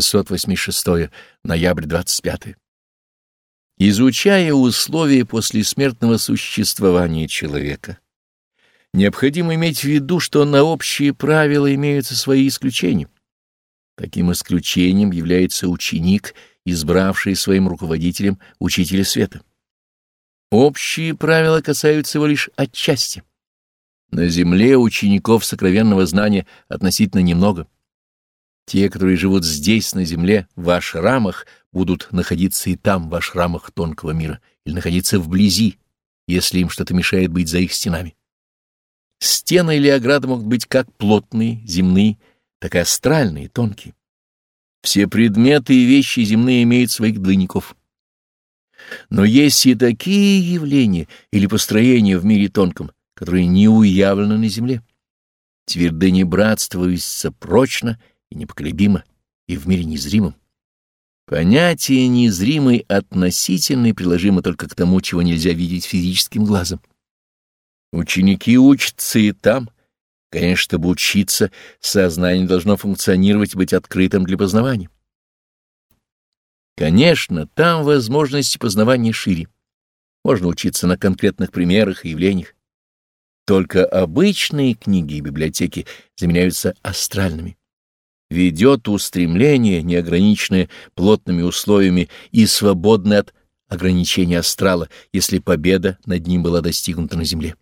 686. Ноябрь 25. Изучая условия послесмертного существования человека, необходимо иметь в виду, что на общие правила имеются свои исключения. Таким исключением является ученик, избравший своим руководителем учителя света. Общие правила касаются его лишь отчасти. На земле учеников сокровенного знания относительно немного. Те, которые живут здесь, на земле, в ашрамах, будут находиться и там, в ашрамах тонкого мира, или находиться вблизи, если им что-то мешает быть за их стенами. Стены или ограды могут быть как плотные, земные, так и астральные, тонкие. Все предметы и вещи земные имеют своих двойников. Но есть и такие явления или построения в мире тонком, которые не уявлены на земле. Твердыни братства висятся прочно и непоколебимо, и в мире незримом. Понятие незримой относительной приложимо только к тому, чего нельзя видеть физическим глазом. Ученики учатся и там. Конечно, чтобы учиться, сознание должно функционировать быть открытым для познавания. Конечно, там возможности познавания шире. Можно учиться на конкретных примерах и явлениях. Только обычные книги и библиотеки заменяются астральными ведет устремление, неограниченное плотными условиями и свободное от ограничения астрала, если победа над ним была достигнута на земле.